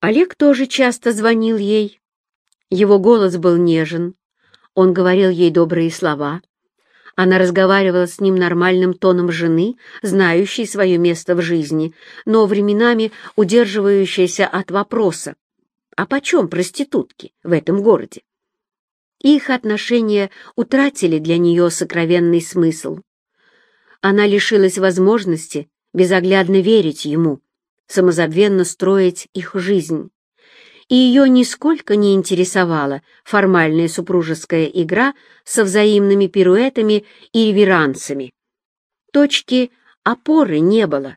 Олег тоже часто звонил ей. Его голос был нежен, он говорил ей добрые слова. Она разговаривала с ним нормальным тоном жены, знающей свое место в жизни, но временами удерживающейся от вопроса «А почем проститутки в этом городе?» Их отношения утратили для нее сокровенный смысл. Она лишилась возможности безоглядно верить ему, самозабвенно строить их жизнь. И ее нисколько не интересовала формальная супружеская игра со взаимными пируэтами и реверансами. Точки опоры не было,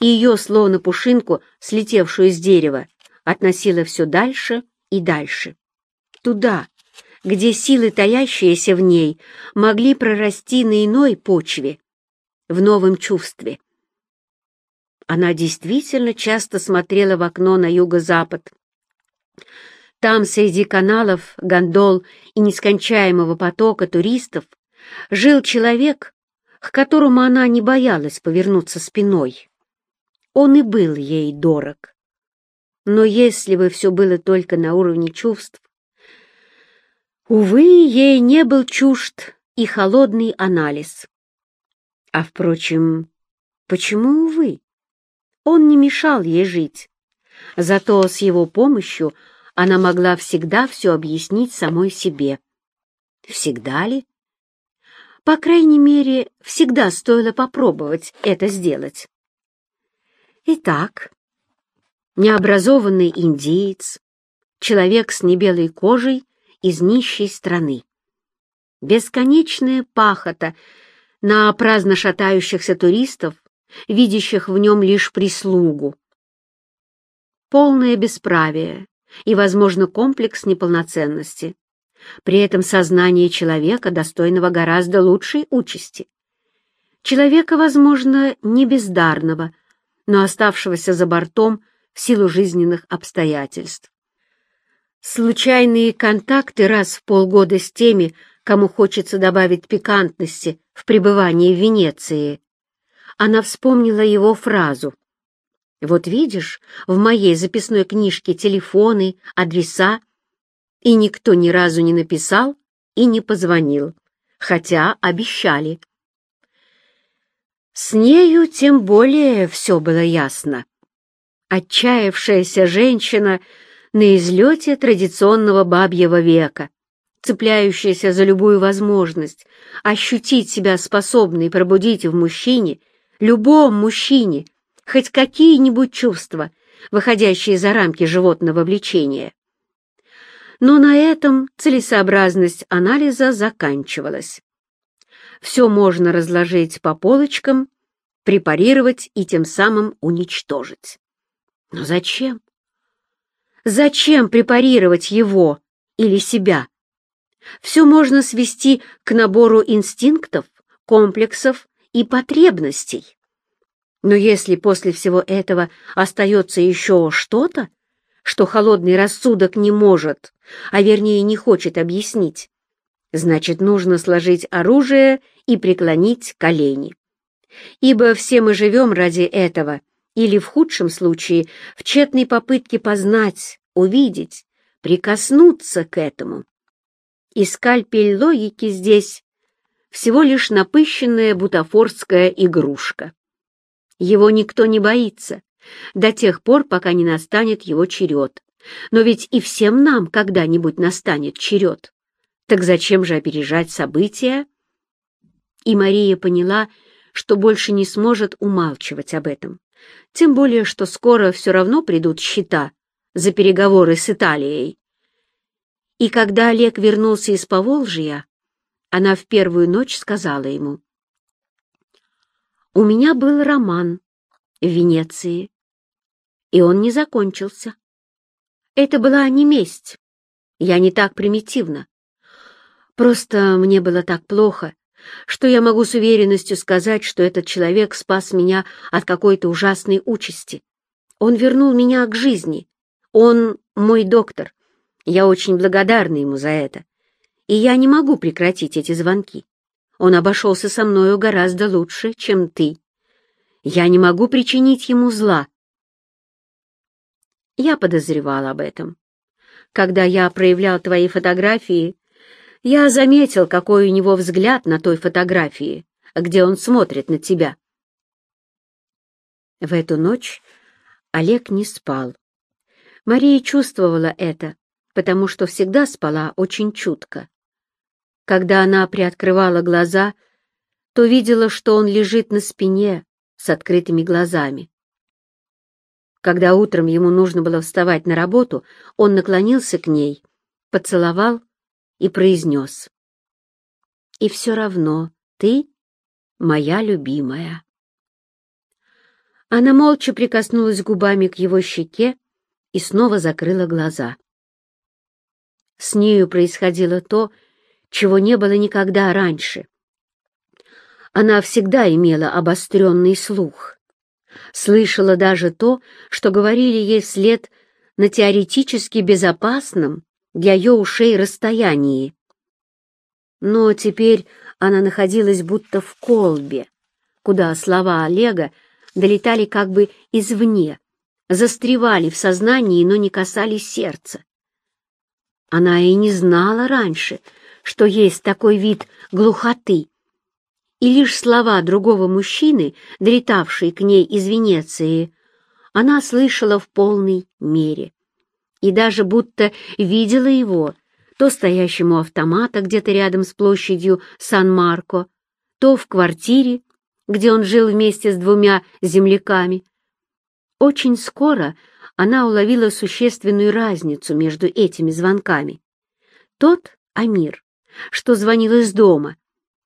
и ее, словно пушинку, слетевшую с дерева, относило все дальше и дальше. Туда, где силы, таящиеся в ней, могли прорасти на иной почве, в новом чувстве. Она действительно часто смотрела в окно на юго-запад. Там, среди каналов, гондол и нескончаемого потока туристов, жил человек, к которому она не боялась повернуться спиной. Он и был ей дорог. Но если бы все было только на уровне чувств, увы, ей не был чужд и холодный анализ. А, впрочем, почему увы? Он не мешал ей жить. Зато с его помощью она могла всегда все объяснить самой себе. Всегда ли? По крайней мере, всегда стоило попробовать это сделать. Итак, необразованный индеец, человек с небелой кожей из нищей страны. Бесконечная пахота на праздно шатающихся туристов видящих в нем лишь прислугу. Полное бесправие и, возможно, комплекс неполноценности. При этом сознание человека, достойного гораздо лучшей участи. Человека, возможно, не бездарного, но оставшегося за бортом в силу жизненных обстоятельств. Случайные контакты раз в полгода с теми, кому хочется добавить пикантности в пребывании в Венеции, она вспомнила его фразу. «Вот видишь, в моей записной книжке телефоны, адреса, и никто ни разу не написал и не позвонил, хотя обещали». С нею тем более все было ясно. Отчаявшаяся женщина на излете традиционного бабьего века, цепляющаяся за любую возможность ощутить себя способной пробудить в мужчине любом мужчине хоть какие-нибудь чувства, выходящие за рамки животного влечения. Но на этом целесообразность анализа заканчивалась. Все можно разложить по полочкам, препарировать и тем самым уничтожить. Но зачем? Зачем препарировать его или себя? Все можно свести к набору инстинктов, комплексов и потребностей. Но если после всего этого остается еще что-то, что холодный рассудок не может, а вернее не хочет объяснить, значит, нужно сложить оружие и преклонить колени. Ибо все мы живем ради этого, или в худшем случае в тщетной попытке познать, увидеть, прикоснуться к этому. И скальпель логики здесь всего лишь напыщенная бутафорская игрушка. Его никто не боится, до тех пор, пока не настанет его черед. Но ведь и всем нам когда-нибудь настанет черед. Так зачем же опережать события? И Мария поняла, что больше не сможет умалчивать об этом. Тем более, что скоро все равно придут счета за переговоры с Италией. И когда Олег вернулся из Поволжья, она в первую ночь сказала ему. «У меня был роман в Венеции, и он не закончился. Это была не месть, я не так примитивна. Просто мне было так плохо, что я могу с уверенностью сказать, что этот человек спас меня от какой-то ужасной участи. Он вернул меня к жизни. Он мой доктор. Я очень благодарна ему за это и я не могу прекратить эти звонки. Он обошелся со мною гораздо лучше, чем ты. Я не могу причинить ему зла. Я подозревал об этом. Когда я проявлял твои фотографии, я заметил, какой у него взгляд на той фотографии, где он смотрит на тебя. В эту ночь Олег не спал. Мария чувствовала это, потому что всегда спала очень чутко. Когда она приоткрывала глаза, то видела, что он лежит на спине с открытыми глазами. Когда утром ему нужно было вставать на работу, он наклонился к ней, поцеловал и произнес. «И все равно ты моя любимая». Она молча прикоснулась губами к его щеке и снова закрыла глаза. С нею происходило то, чего не было никогда раньше. Она всегда имела обостренный слух слышала даже то, что говорили ей вслед на теоретически безопасном для ее ушей расстоянии. Но теперь она находилась будто в колбе, куда слова Олега долетали как бы извне, застревали в сознании, но не касались сердца. Она и не знала раньше, что есть такой вид глухоты, и лишь слова другого мужчины, долетавшие к ней из Венеции, она слышала в полной мере. И даже будто видела его, то стоящему автомата где-то рядом с площадью Сан-Марко, то в квартире, где он жил вместе с двумя земляками. Очень скоро она уловила существенную разницу между этими звонками. Тот, Амир, что звонил из дома,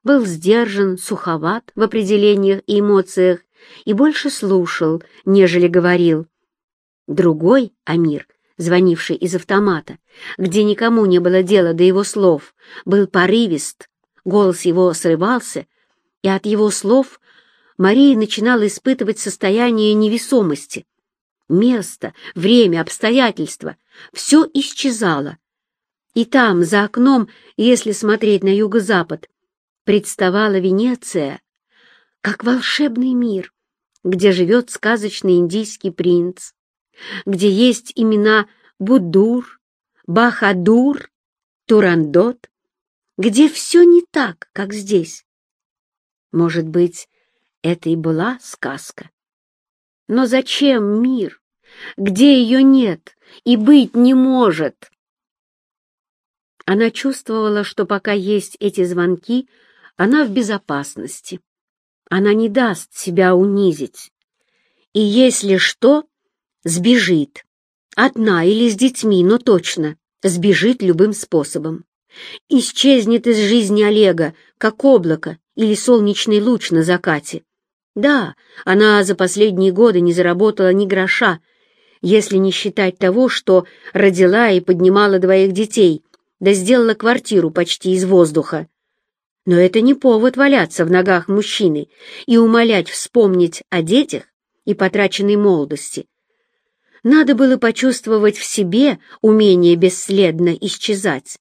был сдержан, суховат в определениях и эмоциях и больше слушал, нежели говорил. Другой, Амир, звонивший из автомата, где никому не было дела до его слов, был порывист, голос его срывался, и от его слов Мария начинала испытывать состояние невесомости. Место, время, обстоятельства — все исчезало. И там, за окном, если смотреть на юго-запад, представала Венеция как волшебный мир, где живет сказочный индийский принц, где есть имена Будур, Бахадур, Турандот, где все не так, как здесь. Может быть, это и была сказка. Но зачем мир, где ее нет и быть не может? Она чувствовала, что пока есть эти звонки, она в безопасности. Она не даст себя унизить. И если что, сбежит. Одна или с детьми, но точно сбежит любым способом. Исчезнет из жизни Олега, как облако или солнечный луч на закате. Да, она за последние годы не заработала ни гроша, если не считать того, что родила и поднимала двоих детей, да сделала квартиру почти из воздуха. Но это не повод валяться в ногах мужчины и умолять вспомнить о детях и потраченной молодости. Надо было почувствовать в себе умение бесследно исчезать.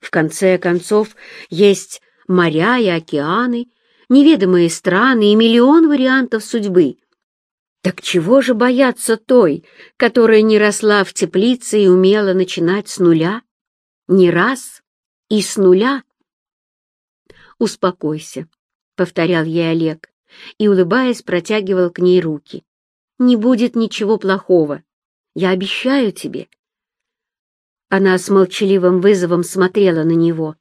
В конце концов, есть моря и океаны, неведомые страны и миллион вариантов судьбы. Так чего же бояться той, которая не росла в теплице и умела начинать с нуля? Не раз и с нуля. «Успокойся», — повторял ей Олег, и, улыбаясь, протягивал к ней руки. «Не будет ничего плохого. Я обещаю тебе». Она с молчаливым вызовом смотрела на него.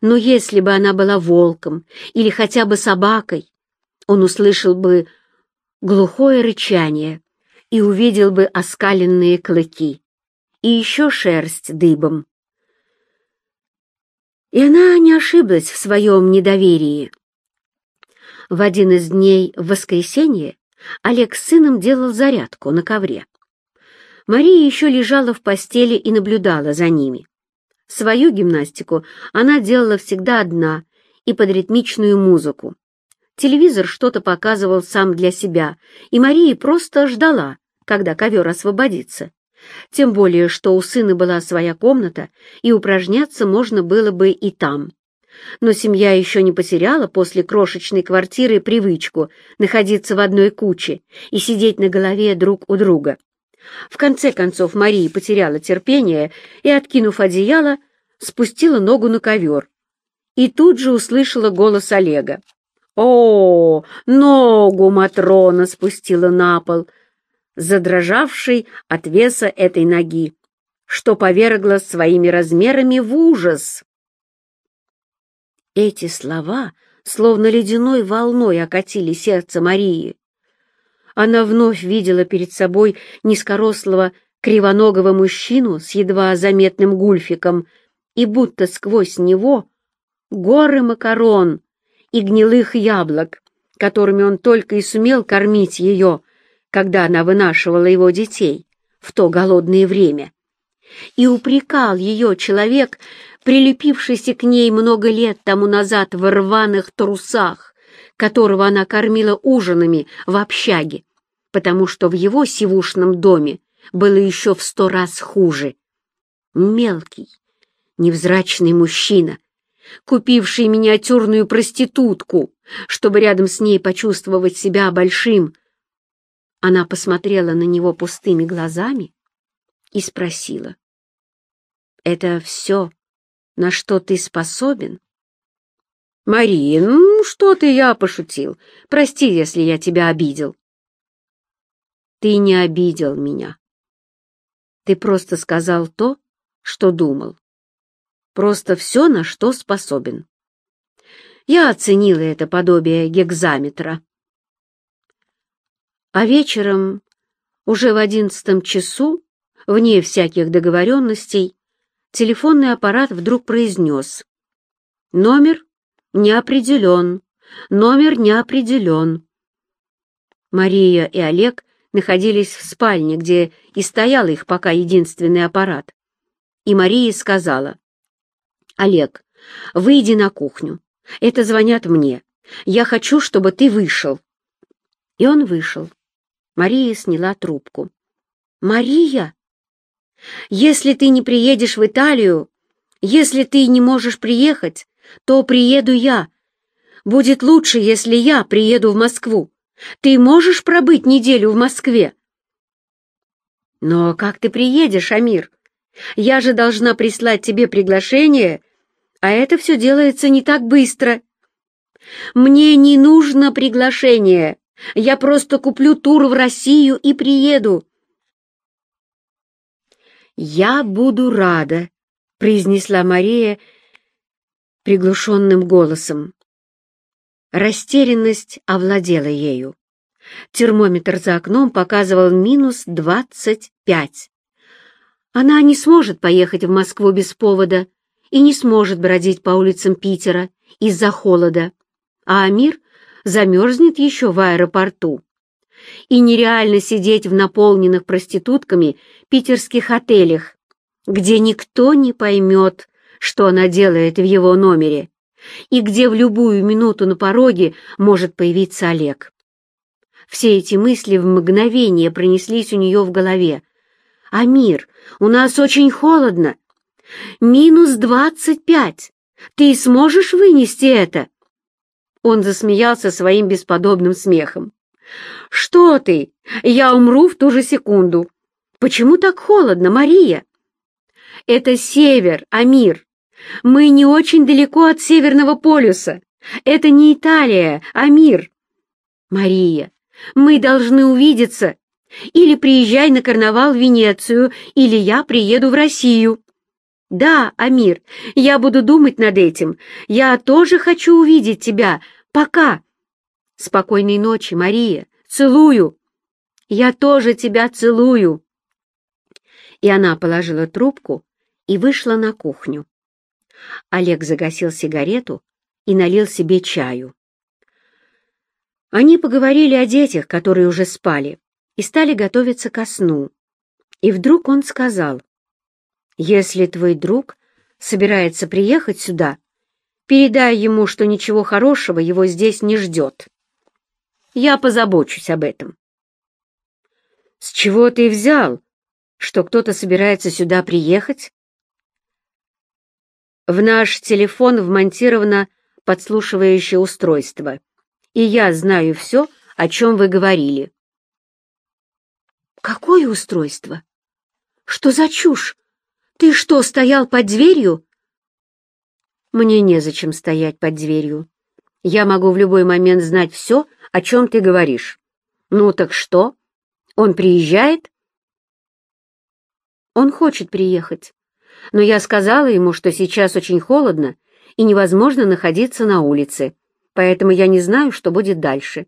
Но если бы она была волком или хотя бы собакой, он услышал бы глухое рычание и увидел бы оскаленные клыки и еще шерсть дыбом. И она не ошиблась в своем недоверии. В один из дней в воскресенье Олег с сыном делал зарядку на ковре. Мария еще лежала в постели и наблюдала за ними. Свою гимнастику она делала всегда одна и под ритмичную музыку. Телевизор что-то показывал сам для себя, и Мария просто ждала, когда ковер освободится. Тем более, что у сына была своя комната, и упражняться можно было бы и там. Но семья еще не потеряла после крошечной квартиры привычку находиться в одной куче и сидеть на голове друг у друга. В конце концов Мария потеряла терпение и, откинув одеяло, спустила ногу на ковер. И тут же услышала голос Олега. «О, ногу Матрона спустила на пол!» Задрожавший от веса этой ноги, что повергло своими размерами в ужас. Эти слова словно ледяной волной окатили сердце Марии. Она вновь видела перед собой низкорослого кривоногого мужчину с едва заметным гульфиком и будто сквозь него горы макарон и гнилых яблок, которыми он только и сумел кормить ее, когда она вынашивала его детей в то голодное время. И упрекал ее человек, прилепившийся к ней много лет тому назад в рваных трусах, которого она кормила ужинами в общаге, потому что в его сивушном доме было еще в сто раз хуже. Мелкий, невзрачный мужчина, купивший миниатюрную проститутку, чтобы рядом с ней почувствовать себя большим. Она посмотрела на него пустыми глазами и спросила. «Это все, на что ты способен?» «Мария, ну что ты, я пошутил. Прости, если я тебя обидел». «Ты не обидел меня. Ты просто сказал то, что думал. Просто все, на что способен. Я оценила это подобие гекзаметра. А вечером, уже в одиннадцатом часу, вне всяких договоренностей, телефонный аппарат вдруг произнес «Номер не определен, номер не определен». Мария и Олег находились в спальне, где и стоял их пока единственный аппарат. И Мария сказала, «Олег, выйди на кухню. Это звонят мне. Я хочу, чтобы ты вышел». И он вышел. Мария сняла трубку. «Мария, если ты не приедешь в Италию, если ты не можешь приехать, то приеду я. Будет лучше, если я приеду в Москву. Ты можешь пробыть неделю в Москве?» «Но как ты приедешь, Амир? Я же должна прислать тебе приглашение, а это все делается не так быстро». «Мне не нужно приглашение. Я просто куплю тур в Россию и приеду». «Я буду рада», — произнесла Мария приглушенным голосом. Растерянность овладела ею. Термометр за окном показывал минус двадцать пять. Она не сможет поехать в Москву без повода и не сможет бродить по улицам Питера из-за холода, а Амир замерзнет еще в аэропорту. И нереально сидеть в наполненных проститутками питерских отелях, где никто не поймет, что она делает в его номере, и где в любую минуту на пороге может появиться Олег. Все эти мысли в мгновение пронеслись у нее в голове. «Амир, у нас очень холодно. Минус двадцать пять. Ты сможешь вынести это?» Он засмеялся своим бесподобным смехом. «Что ты? Я умру в ту же секунду. Почему так холодно, Мария?» «Это север, Амир. Мы не очень далеко от Северного полюса. Это не Италия, а мир. Мария, мы должны увидеться. Или приезжай на карнавал в Венецию, или я приеду в Россию. Да, Амир, я буду думать над этим. Я тоже хочу увидеть тебя. Пока. Спокойной ночи, Мария. Целую. Я тоже тебя целую. И она положила трубку и вышла на кухню. Олег загасил сигарету и налил себе чаю. Они поговорили о детях, которые уже спали, и стали готовиться ко сну. И вдруг он сказал, «Если твой друг собирается приехать сюда, передай ему, что ничего хорошего его здесь не ждет. Я позабочусь об этом». «С чего ты взял, что кто-то собирается сюда приехать?» В наш телефон вмонтировано подслушивающее устройство, и я знаю все, о чем вы говорили. Какое устройство? Что за чушь? Ты что, стоял под дверью? Мне незачем стоять под дверью. Я могу в любой момент знать все, о чем ты говоришь. Ну так что? Он приезжает? Он хочет приехать. Но я сказала ему, что сейчас очень холодно и невозможно находиться на улице, поэтому я не знаю, что будет дальше.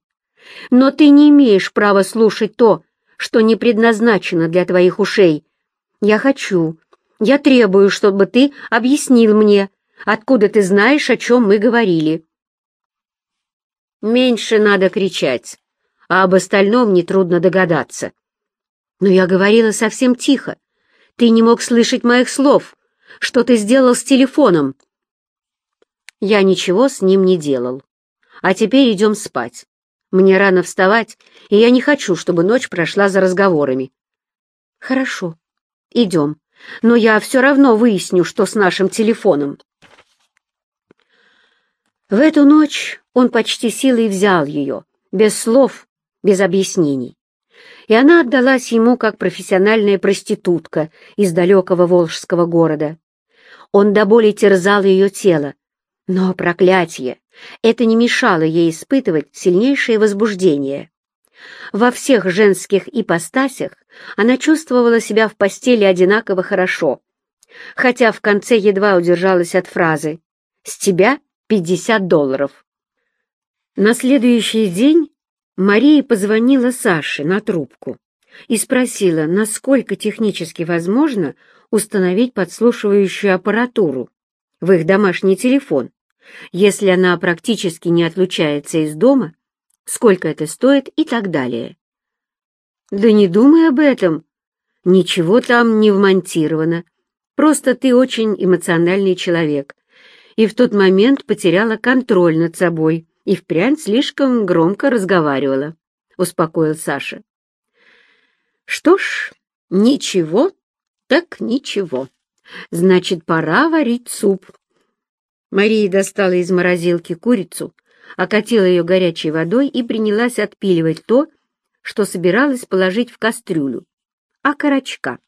Но ты не имеешь права слушать то, что не предназначено для твоих ушей. Я хочу, я требую, чтобы ты объяснил мне, откуда ты знаешь, о чем мы говорили. Меньше надо кричать, а об остальном нетрудно догадаться. Но я говорила совсем тихо. Ты не мог слышать моих слов. Что ты сделал с телефоном? Я ничего с ним не делал. А теперь идем спать. Мне рано вставать, и я не хочу, чтобы ночь прошла за разговорами. Хорошо, идем но я все равно выясню, что с нашим телефоном. В эту ночь он почти силой взял ее, без слов, без объяснений. И она отдалась ему как профессиональная проститутка из далекого волжского города. Он до боли терзал ее тело, но, проклятие, это не мешало ей испытывать сильнейшее возбуждение. Во всех женских ипостасях она чувствовала себя в постели одинаково хорошо, хотя в конце едва удержалась от фразы «С тебя 50 долларов». На следующий день Мария позвонила Саше на трубку и спросила, насколько технически возможно установить подслушивающую аппаратуру в их домашний телефон, если она практически не отлучается из дома сколько это стоит и так далее. Да не думай об этом. Ничего там не вмонтировано. Просто ты очень эмоциональный человек. И в тот момент потеряла контроль над собой и впрямь слишком громко разговаривала, — успокоил Саша. Что ж, ничего, так ничего. Значит, пора варить суп. Мария достала из морозилки курицу, окатила ее горячей водой и принялась отпиливать то, что собиралась положить в кастрюлю, а окорочка.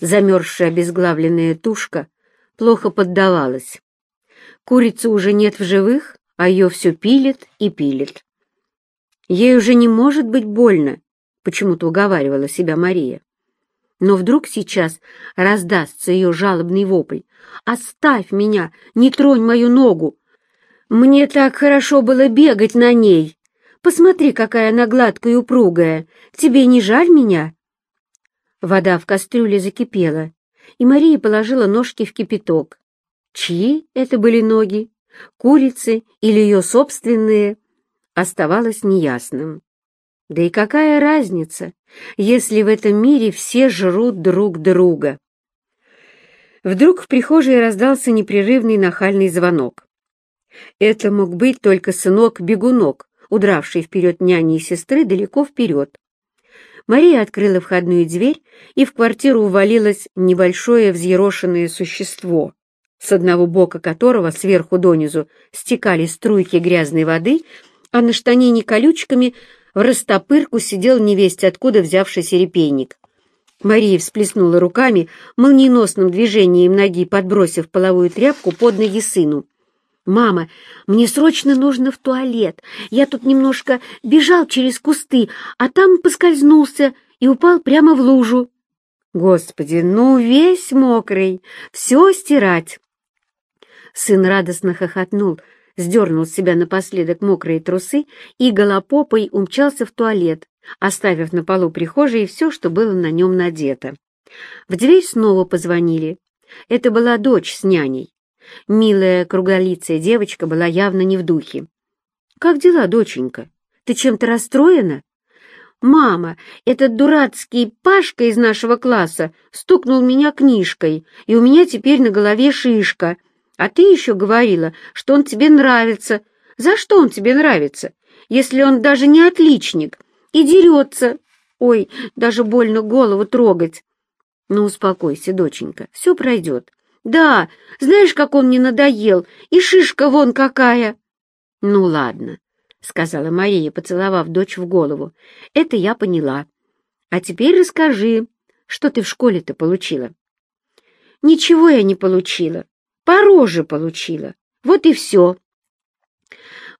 Замерзшая обезглавленная тушка плохо поддавалась. Курицы уже нет в живых, а ее все пилит и пилит. Ей уже не может быть больно, почему-то уговаривала себя Мария. Но вдруг сейчас раздастся ее жалобный вопль. «Оставь меня! Не тронь мою ногу! Мне так хорошо было бегать на ней. Посмотри, какая она гладкая и упругая. Тебе не жаль меня?» Вода в кастрюле закипела, и Мария положила ножки в кипяток. Чьи это были ноги? Курицы или ее собственные? Оставалось неясным. Да и какая разница, если в этом мире все жрут друг друга? Вдруг в прихожей раздался непрерывный нахальный звонок. Это мог быть только сынок-бегунок, удравший вперед няни и сестры далеко вперед. Мария открыла входную дверь, и в квартиру увалилось небольшое взъерошенное существо, с одного бока которого сверху донизу стекали струйки грязной воды, а на штанине колючками в растопырку сидел невесть откуда взявшийся репейник. Мария всплеснула руками, молниеносным движением ноги подбросив половую тряпку под ноги сыну. «Мама, мне срочно нужно в туалет. Я тут немножко бежал через кусты, а там поскользнулся и упал прямо в лужу». «Господи, ну весь мокрый, все стирать!» Сын радостно хохотнул, сдернул с себя напоследок мокрые трусы и голопопой умчался в туалет, оставив на полу прихожей все, что было на нем надето. В дверь снова позвонили. Это была дочь с няней. Милая круглолицая девочка была явно не в духе. «Как дела, доченька? Ты чем-то расстроена?» «Мама, этот дурацкий Пашка из нашего класса стукнул меня книжкой, и у меня теперь на голове шишка. А ты еще говорила, что он тебе нравится. За что он тебе нравится, если он даже не отличник и дерется? Ой, даже больно голову трогать. Ну, успокойся, доченька, все пройдет. Да, знаешь, как он мне надоел, и шишка вон какая. Ну ладно, сказала Мария, поцеловав дочь в голову. Это я поняла. А теперь расскажи, что ты в школе-то получила?» «Ничего я не получила. По роже получила. Вот и все».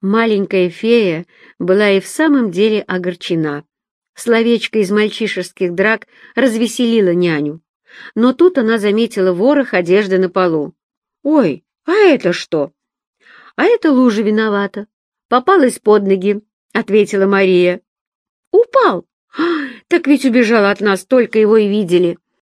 Маленькая фея была и в самом деле огорчена. Словечко из мальчишеских драк развеселило няню. Но тут она заметила ворох одежды на полу. «Ой, а это что?» «А это лужа виновата. Попалась под ноги», — ответила Мария. «Упал? Так ведь убежал от нас, только его и видели».